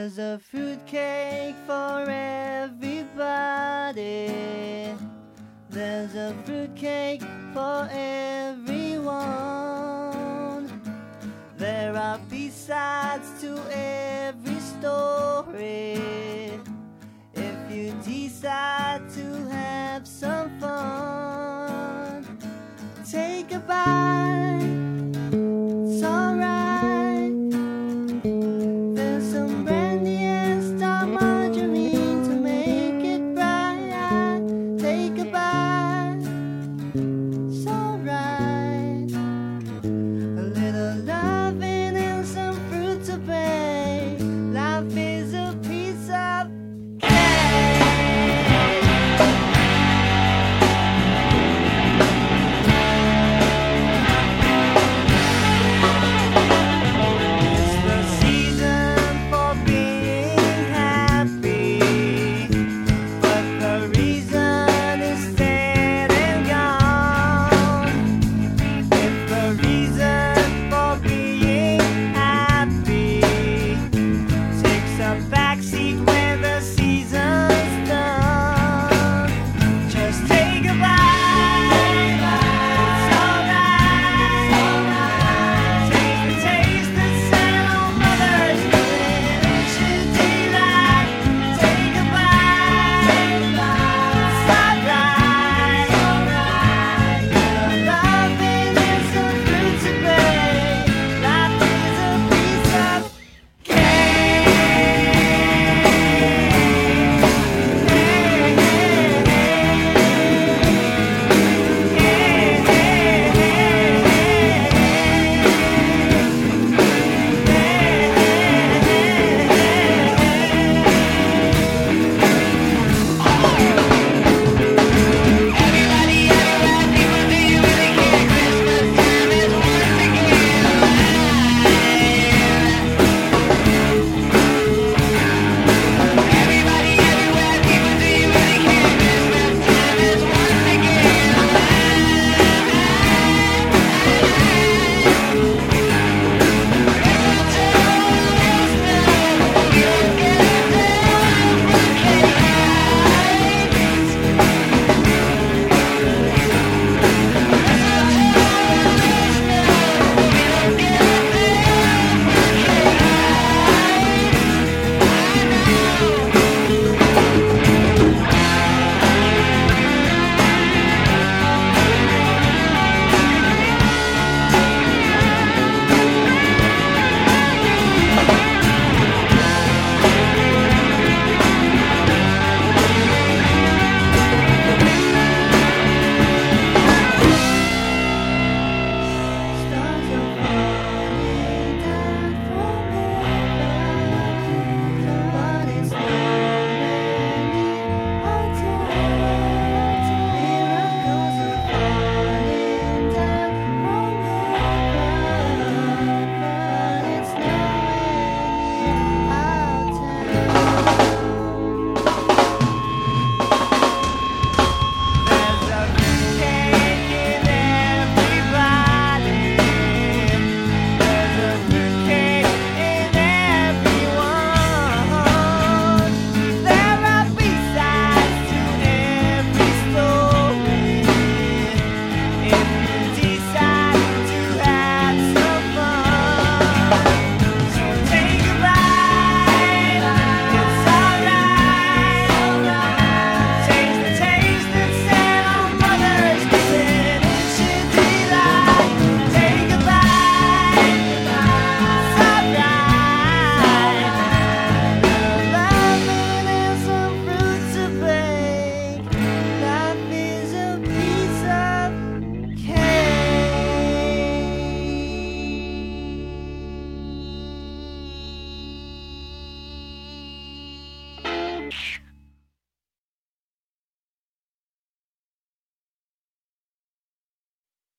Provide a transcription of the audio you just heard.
There's a fruitcake for everybody. There's a fruitcake for everyone. Peace.